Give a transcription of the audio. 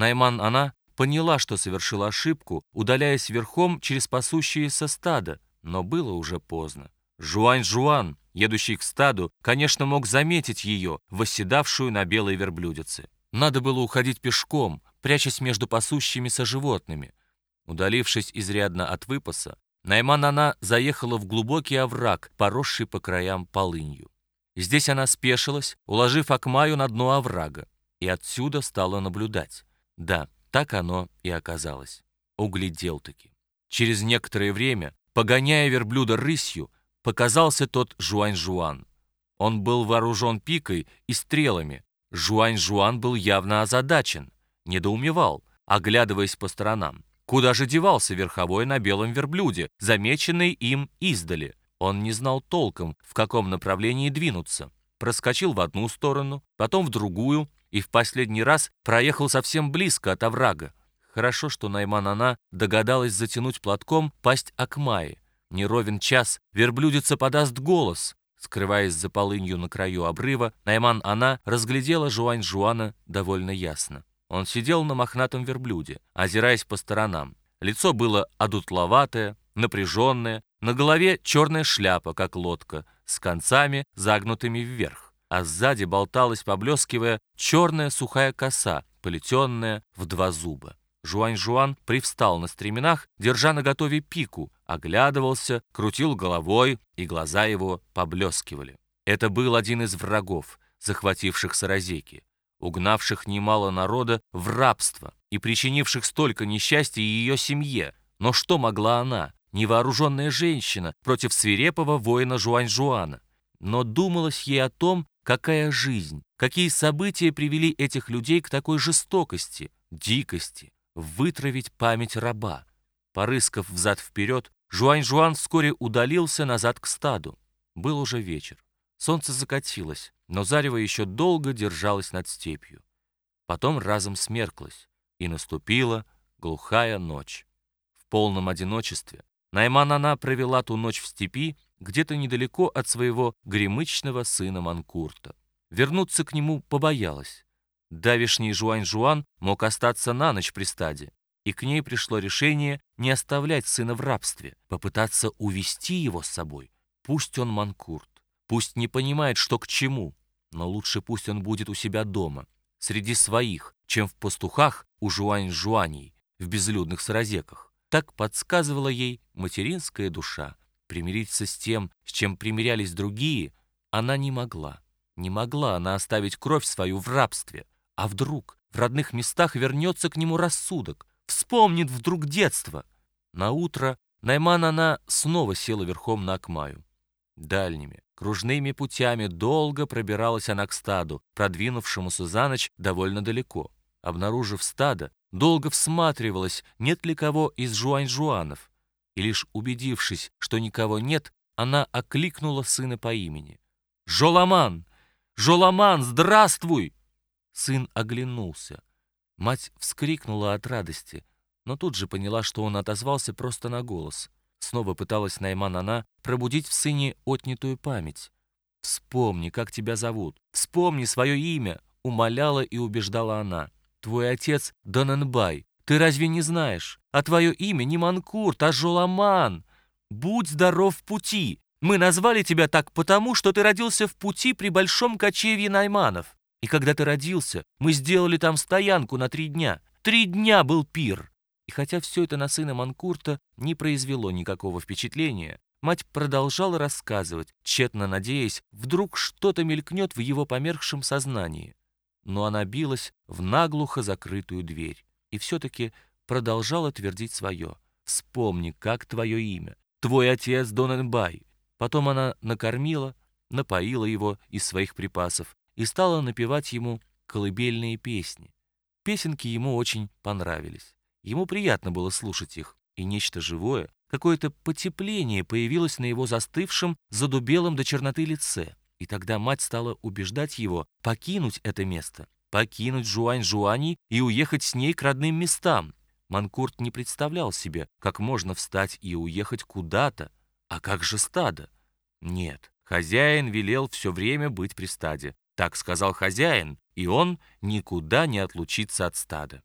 Найман она поняла, что совершила ошибку, удаляясь верхом через пасущееся стадо, но было уже поздно. Жуань-Жуан, едущий к стаду, конечно, мог заметить ее, восседавшую на белой верблюдице. Надо было уходить пешком, прячась между пасущимися животными. Удалившись изрядно от выпаса, Найман она заехала в глубокий овраг, поросший по краям полынью. Здесь она спешилась, уложив Акмаю на дно оврага, и отсюда стала наблюдать. Да, так оно и оказалось. Углядел-таки. Через некоторое время, погоняя верблюда рысью, показался тот Жуань-Жуан. Он был вооружен пикой и стрелами. Жуань-Жуан был явно озадачен, недоумевал, оглядываясь по сторонам. Куда же девался верховой на белом верблюде, замеченный им издали? Он не знал толком, в каком направлении двинуться. Проскочил в одну сторону, потом в другую, и в последний раз проехал совсем близко от оврага. Хорошо, что Найман-Ана догадалась затянуть платком пасть Акмаи. Не ровен час, верблюдица подаст голос. Скрываясь за полынью на краю обрыва, Найман-Ана разглядела Жуань-Жуана довольно ясно. Он сидел на мохнатом верблюде, озираясь по сторонам. Лицо было одутловатое, напряженное, на голове черная шляпа, как лодка, с концами загнутыми вверх а сзади болталась, поблескивая, черная сухая коса, полетенная в два зуба. Жуань-Жуан привстал на стременах, держа наготове пику, оглядывался, крутил головой, и глаза его поблескивали. Это был один из врагов, захвативших Саразеки, угнавших немало народа в рабство и причинивших столько несчастья ее семье. Но что могла она, невооруженная женщина, против свирепого воина Жуань-Жуана? Но думалось ей о том, Какая жизнь, какие события привели этих людей к такой жестокости, дикости, вытравить память раба. Порыскав взад-вперед, Жуань-Жуан вскоре удалился назад к стаду. Был уже вечер. Солнце закатилось, но зарево еще долго держалось над степью. Потом разом смерклось, и наступила глухая ночь. В полном одиночестве Найман она провела ту ночь в степи, где-то недалеко от своего гремычного сына Манкурта. Вернуться к нему побоялась. Давишний Жуань-Жуан мог остаться на ночь при стаде, и к ней пришло решение не оставлять сына в рабстве, попытаться увести его с собой. Пусть он Манкурт, пусть не понимает, что к чему, но лучше пусть он будет у себя дома, среди своих, чем в пастухах у Жуань-Жуаней, в безлюдных саразеках. Так подсказывала ей материнская душа. Примириться с тем, с чем примирялись другие, она не могла. Не могла она оставить кровь свою в рабстве. А вдруг в родных местах вернется к нему рассудок, вспомнит вдруг детство. На утро Найман она снова села верхом на Акмаю. Дальними, кружными путями долго пробиралась она к стаду, продвинувшемуся за ночь довольно далеко. Обнаружив стадо, долго всматривалась, нет ли кого из жуань-жуанов и лишь убедившись, что никого нет, она окликнула сына по имени. «Жоламан! Жоламан, здравствуй!» Сын оглянулся. Мать вскрикнула от радости, но тут же поняла, что он отозвался просто на голос. Снова пыталась Найман она пробудить в сыне отнятую память. «Вспомни, как тебя зовут. Вспомни свое имя!» — умоляла и убеждала она. «Твой отец Доненбай, ты разве не знаешь? А твое имя не Манкурт, а Жоламан. Будь здоров в пути. Мы назвали тебя так потому, что ты родился в пути при большом кочевье Найманов. И когда ты родился, мы сделали там стоянку на три дня. Три дня был пир. И хотя все это на сына Манкурта не произвело никакого впечатления, мать продолжала рассказывать, тщетно надеясь, вдруг что-то мелькнет в его померкшем сознании. Но она билась в наглухо закрытую дверь и все-таки продолжала твердить свое. «Вспомни, как твое имя. Твой отец Доненбай». Потом она накормила, напоила его из своих припасов и стала напевать ему колыбельные песни. Песенки ему очень понравились. Ему приятно было слушать их, и нечто живое, какое-то потепление появилось на его застывшем, задубелом до черноты лице. И тогда мать стала убеждать его покинуть это место покинуть Жуань-Жуани и уехать с ней к родным местам. Манкурт не представлял себе, как можно встать и уехать куда-то. А как же стадо? Нет, хозяин велел все время быть при стаде. Так сказал хозяин, и он никуда не отлучится от стада.